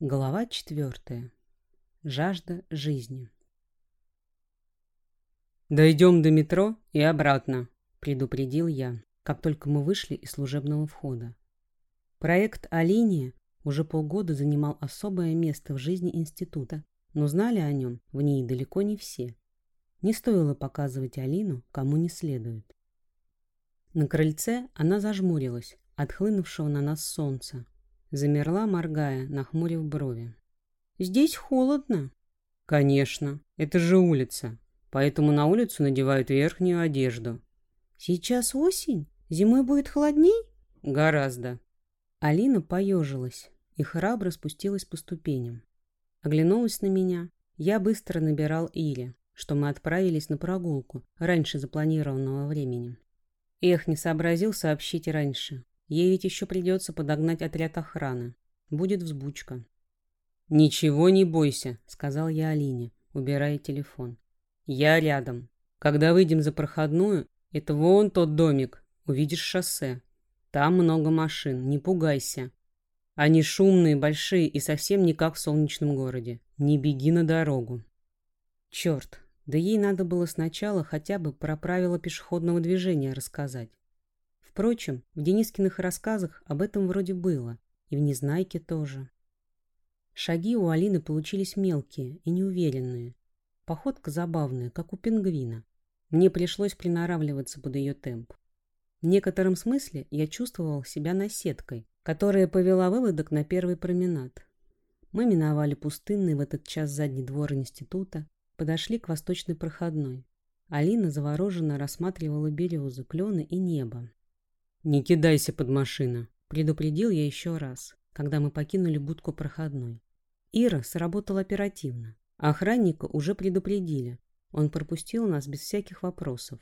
Глава четвертая. Жажда жизни. «Дойдем до метро и обратно», — предупредил я, как только мы вышли из служебного входа. Проект «Алиния» уже полгода занимал особое место в жизни института, но знали о нем в ней далеко не все. Не стоило показывать Алину, кому не следует. На крыльце она зажмурилась от хлынувшего на нас солнца, Замерла, моргая, нахмурив брови. «Здесь холодно». «Конечно, это же улица, поэтому на улицу надевают верхнюю одежду». «Сейчас осень? Зимой будет холодней?» «Гораздо». Алина поежилась и храбро спустилась по ступеням. Оглянулась на меня. Я быстро набирал Ире, что мы отправились на прогулку раньше запланированного времени. Эх, не сообразил сообщить раньше. Ей ведь еще придется подогнать отряд охраны. Будет взбучка. «Ничего не бойся», — сказал я Алине, убирая телефон. «Я рядом. Когда выйдем за проходную, это вон тот домик. Увидишь шоссе. Там много машин, не пугайся. Они шумные, большие и совсем не как в солнечном городе. Не беги на дорогу». Черт, да ей надо было сначала хотя бы про правила пешеходного движения рассказать. Впрочем, в Денискиных рассказах об этом вроде было, и в Незнайке тоже. Шаги у Алины получились мелкие и неуверенные. Походка забавная, как у пингвина. Мне пришлось приноравливаться под ее темп. В некотором смысле я чувствовал себя наседкой, которая повела выводок на первый променад. Мы миновали пустынный в этот час задний двор института, подошли к восточной проходной. Алина завороженно рассматривала березы, клены и небо. «Не кидайся под машину», — предупредил я еще раз, когда мы покинули будку проходной. Ира сработала оперативно. Охранника уже предупредили. Он пропустил нас без всяких вопросов.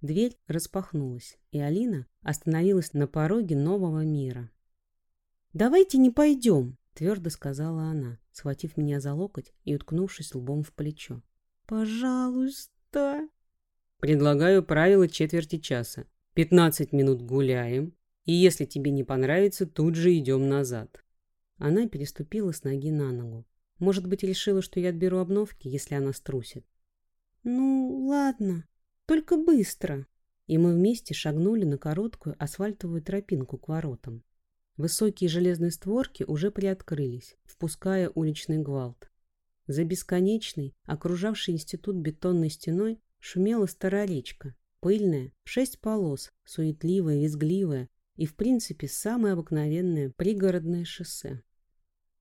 Дверь распахнулась, и Алина остановилась на пороге нового мира. «Давайте не пойдем», — твердо сказала она, схватив меня за локоть и уткнувшись лбом в плечо. «Пожалуйста». «Предлагаю правило четверти часа. Пятнадцать минут гуляем, и если тебе не понравится, тут же идем назад. Она переступила с ноги на ногу. Может быть, решила, что я отберу обновки, если она струсит. Ну, ладно, только быстро. И мы вместе шагнули на короткую асфальтовую тропинку к воротам. Высокие железные створки уже приоткрылись, впуская уличный гвалт. За бесконечной, окружавшей институт бетонной стеной, шумела старая речка, Пыльная, шесть полос, суетливая, визгливая и, в принципе, самое обыкновенное пригородное шоссе.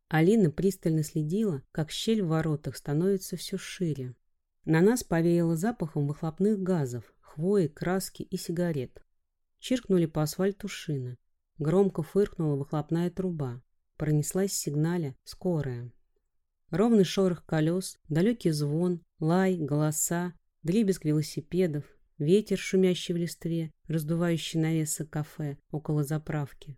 Алина пристально следила, как щель в воротах становится все шире. На нас повеяло запахом выхлопных газов, хвои, краски и сигарет. Чиркнули по асфальту шины. Громко фыркнула выхлопная труба. Пронеслась сигналя «Скорая». Ровный шорох колес, далекий звон, лай, голоса, дребезг велосипедов, ветер, шумящий в листве, раздувающий навесы кафе около заправки.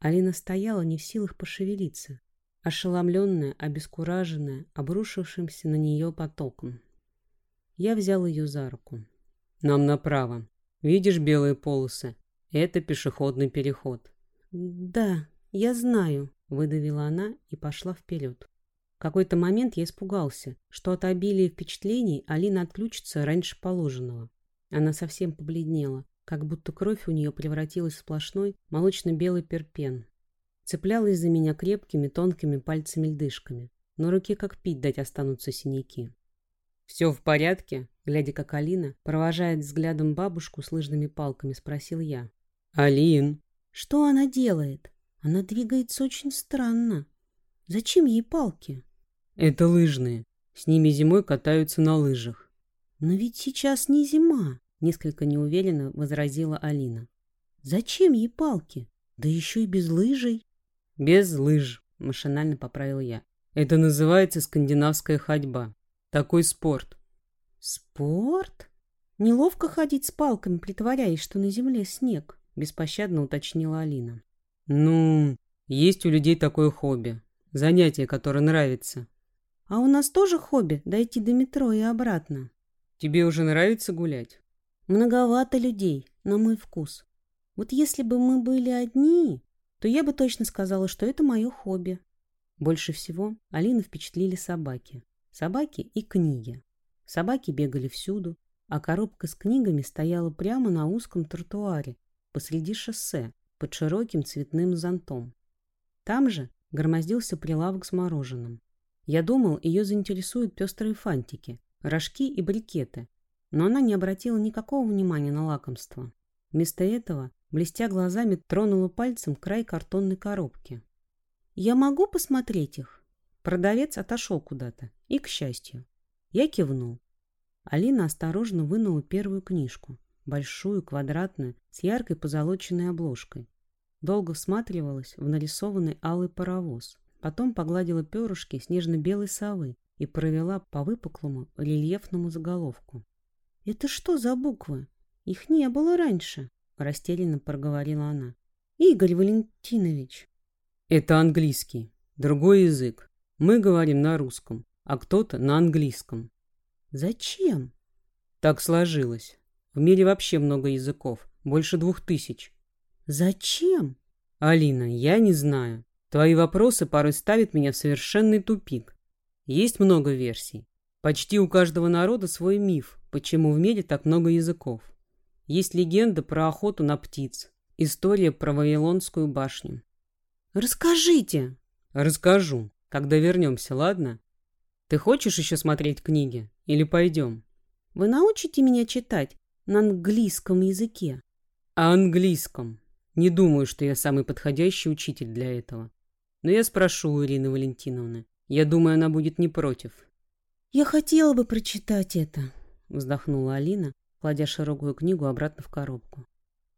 Алина стояла не в силах пошевелиться, ошеломленная, обескураженная, обрушившимся на нее потоком. Я взял ее за руку. «Нам направо. Видишь белые полосы? Это пешеходный переход». «Да, я знаю», — выдавила она и пошла вперед. В какой-то момент я испугался, что от обилия впечатлений Алина отключится раньше положенного. Она совсем побледнела, как будто кровь у нее превратилась в сплошной молочно-белый перпен. Цеплялась за меня крепкими тонкими пальцами-льдышками. Но руки как пить дать останутся синяки. «Все в порядке?» Глядя, как Алина провожает взглядом бабушку с лыжными палками, спросил я. «Алин!» «Что она делает? Она двигается очень странно. Зачем ей палки?» «Это лыжные. С ними зимой катаются на лыжах». «Но ведь сейчас не зима. Несколько неуверенно возразила Алина. Зачем ей палки? Да еще и без лыжей. Без лыж, машинально поправил я. Это называется скандинавская ходьба. Такой спорт. Спорт? Неловко ходить с палками, притворяясь, что на земле снег, беспощадно уточнила Алина. Ну, есть у людей такое хобби. Занятие, которое нравится. А у нас тоже хобби дойти до метро и обратно. Тебе уже нравится гулять? Многовато людей, на мой вкус. Вот если бы мы были одни, то я бы точно сказала, что это мое хобби. Больше всего Алину впечатлили собаки. Собаки и книги. Собаки бегали всюду, а коробка с книгами стояла прямо на узком тротуаре посреди шоссе под широким цветным зонтом. Там же громоздился прилавок с мороженым. Я думал, ее заинтересуют пестрые фантики, рожки и брикеты, но она не обратила никакого внимания на лакомство. Вместо этого, блестя глазами, тронула пальцем край картонной коробки. «Я могу посмотреть их?» Продавец отошел куда-то, и к счастью. Я кивнул. Алина осторожно вынула первую книжку, большую, квадратную, с яркой позолоченной обложкой. Долго всматривалась в нарисованный алый паровоз, потом погладила перышки снежно-белой совы и провела по выпуклому рельефному заголовку. «Это что за буквы? Их не было раньше», — растерянно проговорила она. «Игорь Валентинович». «Это английский, другой язык. Мы говорим на русском, а кто-то на английском». Зачем? Так сложилось. В мире вообще много языков, больше двух тысяч. Зачем? Алина, я не знаю. Твои вопросы порой ставят меня в совершенный тупик. Есть много версий. Почти у каждого народа свой миф, почему в мире так много языков. Есть легенда про охоту на птиц, история про Вавилонскую башню. Расскажите. Расскажу, когда вернемся, ладно? Ты хочешь еще смотреть книги? Или пойдем? Вы научите меня читать на английском языке? О английском. Не думаю, что я самый подходящий учитель для этого. Но я спрошу у Ирины Валентиновны. Я думаю, она будет не против. Я хотела бы прочитать это, вздохнула Алина, кладя широкую книгу обратно в коробку.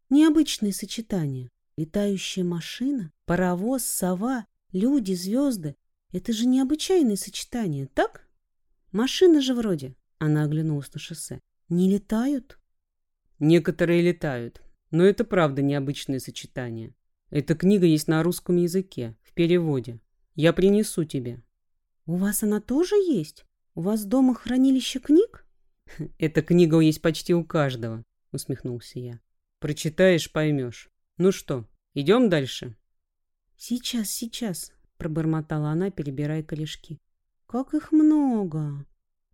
Необычные сочетания. Летающая машина, паровоз, сова, люди, звезды это же необычайное сочетание, так? Машины же вроде, она оглянулась на шоссе, не летают? Некоторые летают, но это правда необычное сочетание. Эта книга есть на русском языке, в переводе. Я принесу тебе. У вас она тоже есть? У вас дома хранилище книг? Эта книга есть почти у каждого, усмехнулся я. Прочитаешь, поймешь. Ну что, идем дальше? Сейчас, сейчас, пробормотала она, перебирая корешки. Как их много!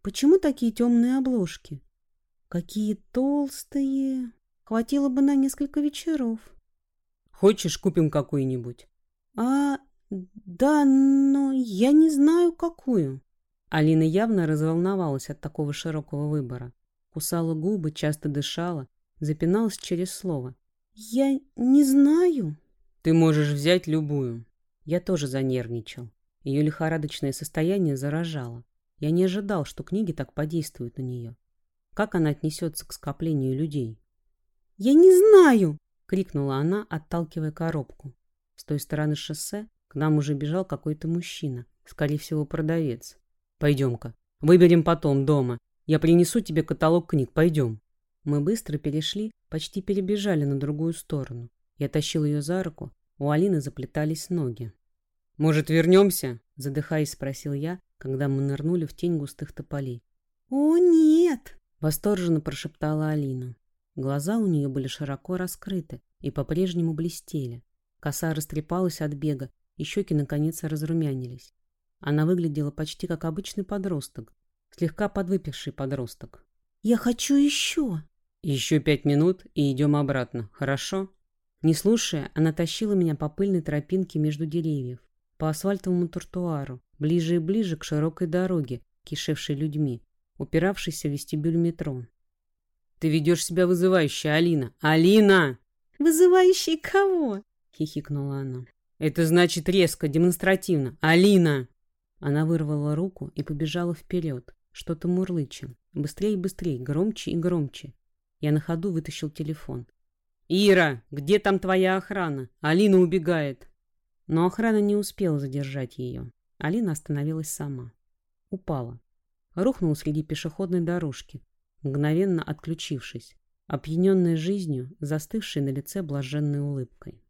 Почему такие темные обложки? Какие толстые! Хватило бы на несколько вечеров. Хочешь, купим какую-нибудь? А, да, но я не знаю, какую. Алина явно разволновалась от такого широкого выбора. Кусала губы, часто дышала, запиналась через слово. Я не знаю. Ты можешь взять любую. Я тоже занервничал. Ее лихорадочное состояние заражало. Я не ожидал, что книги так подействуют на нее. Как она отнесется к скоплению людей? «Я не знаю!» — крикнула она, отталкивая коробку. С той стороны шоссе к нам уже бежал какой-то мужчина, скорее всего, продавец. «Пойдем-ка, выберем потом, дома. Я принесу тебе каталог книг, пойдем». Мы быстро перешли, почти перебежали на другую сторону. Я тащил ее за руку, у Алины заплетались ноги. «Может, вернемся?» — задыхаясь, спросил я, когда мы нырнули в тень густых тополей. «О, нет!» — восторженно прошептала Алина. Глаза у нее были широко раскрыты и по-прежнему блестели. Коса растрепалась от бега, и щеки наконец разрумянились. Она выглядела почти как обычный подросток, слегка подвыпивший подросток. «Я хочу еще!» «Еще пять минут и идем обратно, хорошо?» Не слушая, она тащила меня по пыльной тропинке между деревьев, по асфальтовому тротуару, ближе и ближе к широкой дороге, кишевшей людьми, упиравшейся в вестибюль метро. «Ты ведешь себя вызывающе, Алина! Алина!» «Вызывающий кого?» — хихикнула она. «Это значит резко, демонстративно. Алина!» Она вырвала руку и побежала вперед, что-то мурлыча. Быстрее и быстрее, громче и громче. Я на ходу вытащил телефон. «Ира, где там твоя охрана? Алина убегает!» Но охрана не успела задержать ее. Алина остановилась сама. Упала. Рухнула среди пешеходной дорожки, мгновенно отключившись, опьяненная жизнью, застывшей на лице блаженной улыбкой.